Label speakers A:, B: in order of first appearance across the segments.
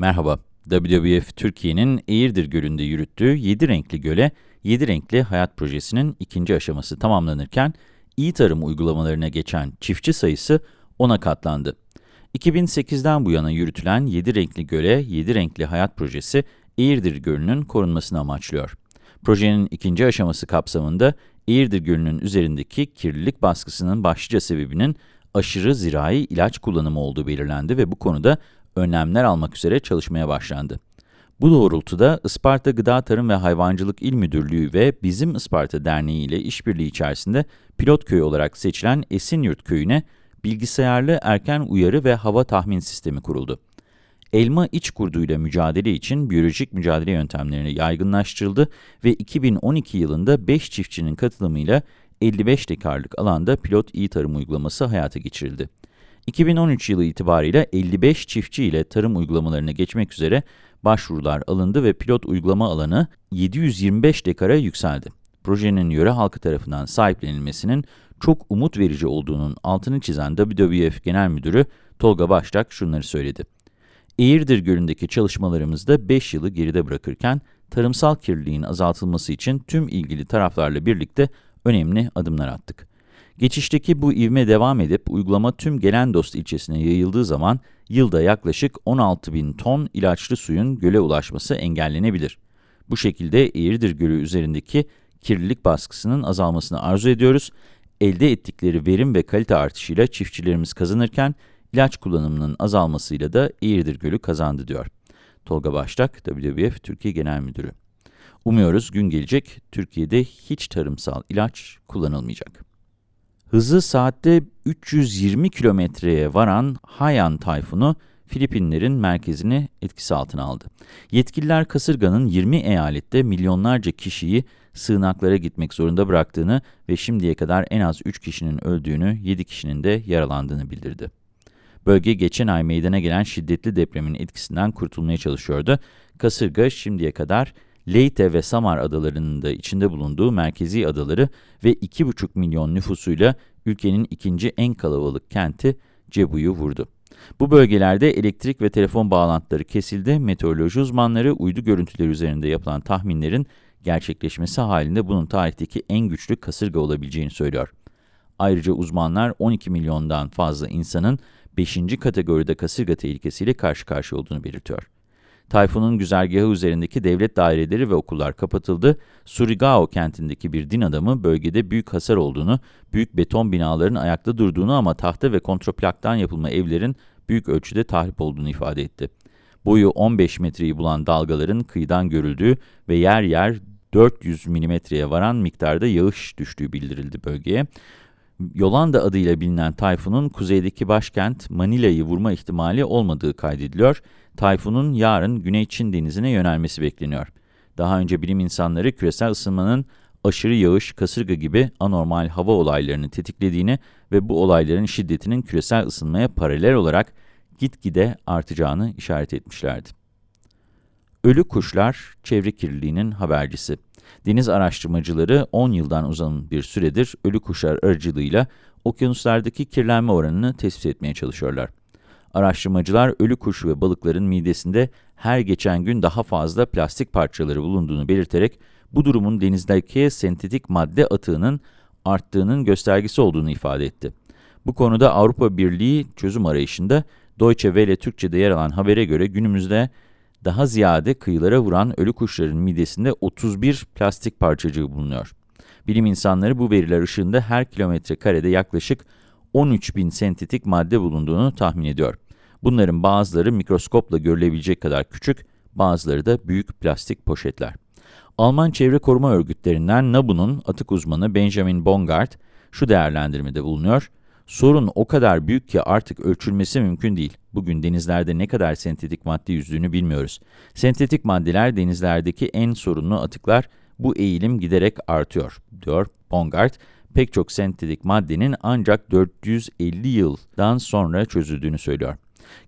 A: Merhaba, WWF Türkiye'nin Eğirdir Gölü'nde yürüttüğü 7 renkli göle 7 renkli hayat projesinin ikinci aşaması tamamlanırken, iyi tarım uygulamalarına geçen çiftçi sayısı 10'a katlandı. 2008'den bu yana yürütülen 7 renkli göle 7 renkli hayat projesi Eğirdir Gölü'nün korunmasını amaçlıyor. Projenin ikinci aşaması kapsamında Eğirdir Gölü'nün üzerindeki kirlilik baskısının başlıca sebebinin aşırı zirai ilaç kullanımı olduğu belirlendi ve bu konuda önlemler almak üzere çalışmaya başlandı. Bu doğrultuda Isparta Gıda Tarım ve Hayvancılık İl Müdürlüğü ve Bizim Isparta Derneği ile işbirliği içerisinde pilot köy olarak seçilen Esinyurt Köyü'ne bilgisayarlı erken uyarı ve hava tahmin sistemi kuruldu. Elma iç kurduyla mücadele için biyolojik mücadele yöntemlerini yaygınlaştırıldı ve 2012 yılında 5 çiftçinin katılımıyla 55 dekarlık alanda pilot iyi tarım uygulaması hayata geçirildi. 2013 yılı itibariyle 55 çiftçi ile tarım uygulamalarına geçmek üzere başvurular alındı ve pilot uygulama alanı 725 dekara yükseldi. Projenin yöre halkı tarafından sahiplenilmesinin çok umut verici olduğunun altını çizen WWF Genel Müdürü Tolga Baştak şunları söyledi. Eğirdir Gölü'ndeki çalışmalarımızda 5 yılı geride bırakırken, tarımsal kirliliğin azaltılması için tüm ilgili taraflarla birlikte önemli adımlar attık. Geçişteki bu ivme devam edip uygulama tüm Gelendost ilçesine yayıldığı zaman yılda yaklaşık 16 bin ton ilaçlı suyun göle ulaşması engellenebilir. Bu şekilde Eğirdir Gölü üzerindeki kirlilik baskısının azalmasını arzu ediyoruz. Elde ettikleri verim ve kalite artışıyla çiftçilerimiz kazanırken ilaç kullanımının azalmasıyla da Eğirdir Gölü kazandı diyor. Tolga Baştak, WWF Türkiye Genel Müdürü. Umuyoruz gün gelecek Türkiye'de hiç tarımsal ilaç kullanılmayacak. Hızı saatte 320 kilometreye varan Haiyan tayfunu Filipinlerin merkezini etkisi altına aldı. Yetkililer kasırganın 20 eyalette milyonlarca kişiyi sığınaklara gitmek zorunda bıraktığını ve şimdiye kadar en az 3 kişinin öldüğünü, 7 kişinin de yaralandığını bildirdi. Bölge geçen ay meydana gelen şiddetli depremin etkisinden kurtulmaya çalışıyordu. Kasırga şimdiye kadar Leyte ve Samar adalarının da içinde bulunduğu merkezi adaları ve 2,5 milyon nüfusuyla ülkenin ikinci en kalabalık kenti Cebu'yu vurdu. Bu bölgelerde elektrik ve telefon bağlantıları kesildi. Meteoroloji uzmanları uydu görüntüleri üzerinde yapılan tahminlerin gerçekleşmesi halinde bunun tarihteki en güçlü kasırga olabileceğini söylüyor. Ayrıca uzmanlar 12 milyondan fazla insanın 5. kategoride kasırga tehlikesiyle karşı karşıya olduğunu belirtiyor. Tayfunun güzergahı üzerindeki devlet daireleri ve okullar kapatıldı. Surigao kentindeki bir din adamı bölgede büyük hasar olduğunu, büyük beton binaların ayakta durduğunu ama tahta ve kontraplaktan yapılma evlerin büyük ölçüde tahrip olduğunu ifade etti. Boyu 15 metreyi bulan dalgaların kıyıdan görüldüğü ve yer yer 400 milimetreye varan miktarda yağış düştüğü bildirildi bölgeye. Yolanda adıyla bilinen tayfunun kuzeydeki başkent Manila'yı vurma ihtimali olmadığı kaydediliyor. Tayfunun yarın Güney Çin denizine yönelmesi bekleniyor. Daha önce bilim insanları küresel ısınmanın aşırı yağış, kasırga gibi anormal hava olaylarını tetiklediğini ve bu olayların şiddetinin küresel ısınmaya paralel olarak gitgide artacağını işaret etmişlerdi. Ölü kuşlar çevre kirliliğinin habercisi. Deniz araştırmacıları 10 yıldan uzun bir süredir ölü kuşlar aracılığıyla okyanuslardaki kirlenme oranını tespit etmeye çalışıyorlar. Araştırmacılar ölü kuş ve balıkların midesinde her geçen gün daha fazla plastik parçaları bulunduğunu belirterek bu durumun denizdeki sentetik madde atığının arttığının göstergesi olduğunu ifade etti. Bu konuda Avrupa Birliği çözüm arayışında Deutsche Welle Türkçe'de yer alan habere göre günümüzde daha ziyade kıyılara vuran ölü kuşların midesinde 31 plastik parçacığı bulunuyor. Bilim insanları bu veriler ışığında her kilometre karede yaklaşık 13 bin sentetik madde bulunduğunu tahmin ediyor. Bunların bazıları mikroskopla görülebilecek kadar küçük, bazıları da büyük plastik poşetler. Alman çevre koruma örgütlerinden NABU'nun atık uzmanı Benjamin Bongard şu değerlendirmede bulunuyor. Sorun o kadar büyük ki artık ölçülmesi mümkün değil. Bugün denizlerde ne kadar sentetik madde yüzdüğünü bilmiyoruz. Sentetik maddeler denizlerdeki en sorunlu atıklar. Bu eğilim giderek artıyor, diyor Bongard. Pek çok sentetik maddenin ancak 450 yıldan sonra çözüldüğünü söylüyor.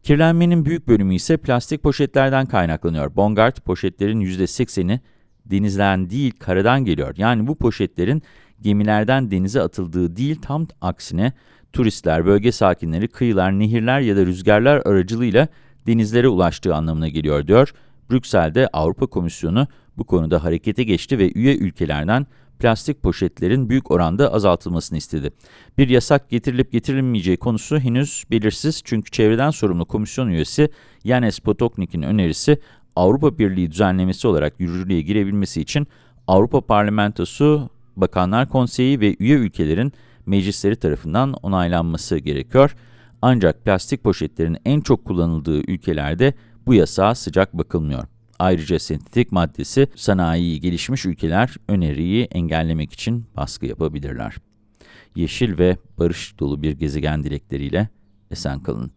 A: Kirlenmenin büyük bölümü ise plastik poşetlerden kaynaklanıyor. Bongard, poşetlerin %80'i denizden değil karadan geliyor. Yani bu poşetlerin gemilerden denize atıldığı değil tam aksine turistler, bölge sakinleri, kıyılar, nehirler ya da rüzgarlar aracılığıyla denizlere ulaştığı anlamına geliyor diyor. Brüksel'de Avrupa Komisyonu bu konuda harekete geçti ve üye ülkelerden plastik poşetlerin büyük oranda azaltılmasını istedi. Bir yasak getirilip getirilmeyeceği konusu henüz belirsiz çünkü çevreden sorumlu komisyon üyesi Yanes Potoknik'in önerisi Avrupa Birliği düzenlemesi olarak yürürlüğe girebilmesi için Avrupa Parlamentosu, Bakanlar Konseyi ve üye ülkelerin meclisleri tarafından onaylanması gerekiyor. Ancak plastik poşetlerin en çok kullanıldığı ülkelerde bu yasağa sıcak bakılmıyor. Ayrıca sentetik maddesi sanayi gelişmiş ülkeler öneriyi engellemek için baskı yapabilirler. Yeşil ve barış dolu bir gezegen dilekleriyle esen kalın.